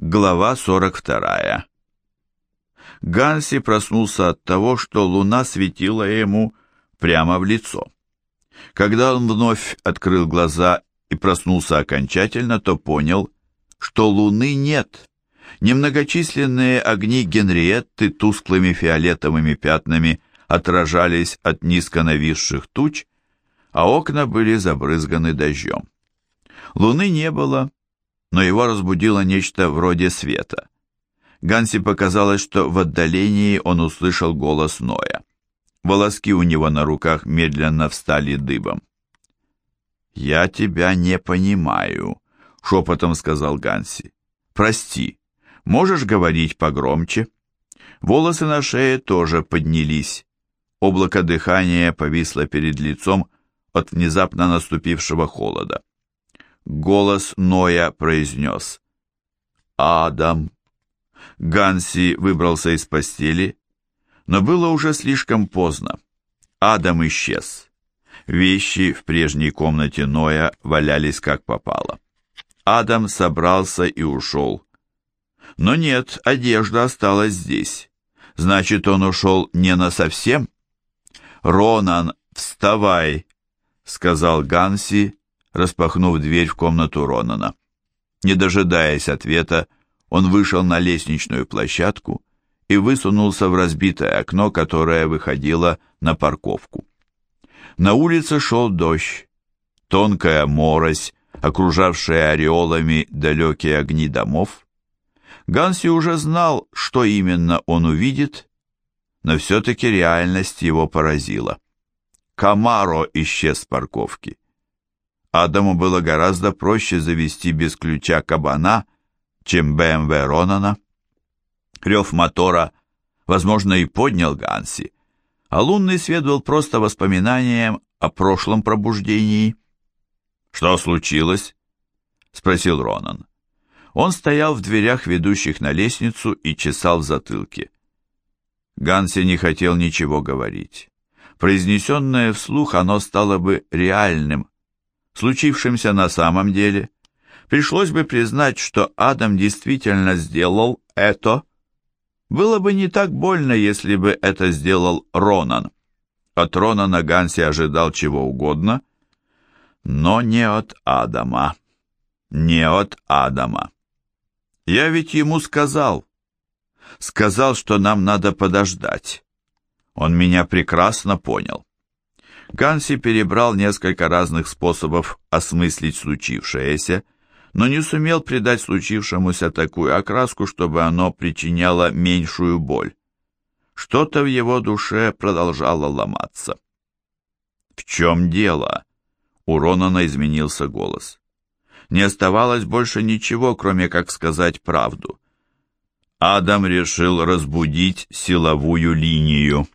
Глава 42. Ганси проснулся от того, что луна светила ему прямо в лицо. Когда он вновь открыл глаза и проснулся окончательно, то понял, что луны нет. Немногочисленные огни Генриетты тусклыми фиолетовыми пятнами отражались от низко нависших туч, а окна были забрызганы дождем. Луны не было, но его разбудило нечто вроде света. Ганси показалось, что в отдалении он услышал голос Ноя. Волоски у него на руках медленно встали дыбом. «Я тебя не понимаю», — шепотом сказал Ганси. «Прости, можешь говорить погромче?» Волосы на шее тоже поднялись. Облако дыхания повисло перед лицом от внезапно наступившего холода. Голос Ноя произнес «Адам». Ганси выбрался из постели, но было уже слишком поздно. Адам исчез. Вещи в прежней комнате Ноя валялись как попало. Адам собрался и ушел. Но нет, одежда осталась здесь. Значит, он ушел не на совсем? «Ронан, вставай!» — сказал Ганси, распахнув дверь в комнату Ронана. Не дожидаясь ответа, он вышел на лестничную площадку и высунулся в разбитое окно, которое выходило на парковку. На улице шел дождь, тонкая морось, окружавшая ореолами далекие огни домов. Ганси уже знал, что именно он увидит, но все-таки реальность его поразила. Камаро исчез с парковки. Адаму было гораздо проще завести без ключа кабана, чем БМВ Ронана. Рев мотора, возможно, и поднял Ганси, а лунный свет был просто воспоминанием о прошлом пробуждении. «Что случилось?» — спросил Ронан. Он стоял в дверях, ведущих на лестницу, и чесал в затылке. Ганси не хотел ничего говорить. Произнесенное вслух оно стало бы реальным, случившимся на самом деле. Пришлось бы признать, что Адам действительно сделал это. Было бы не так больно, если бы это сделал Ронан. От Ронана Ганси ожидал чего угодно, но не от Адама. Не от Адама. Я ведь ему сказал. Сказал, что нам надо подождать. Он меня прекрасно понял. Ганси перебрал несколько разных способов осмыслить случившееся, но не сумел придать случившемуся такую окраску, чтобы оно причиняло меньшую боль. Что-то в его душе продолжало ломаться. «В чем дело?» У Ронана изменился голос. Не оставалось больше ничего, кроме как сказать правду. Адам решил разбудить силовую линию.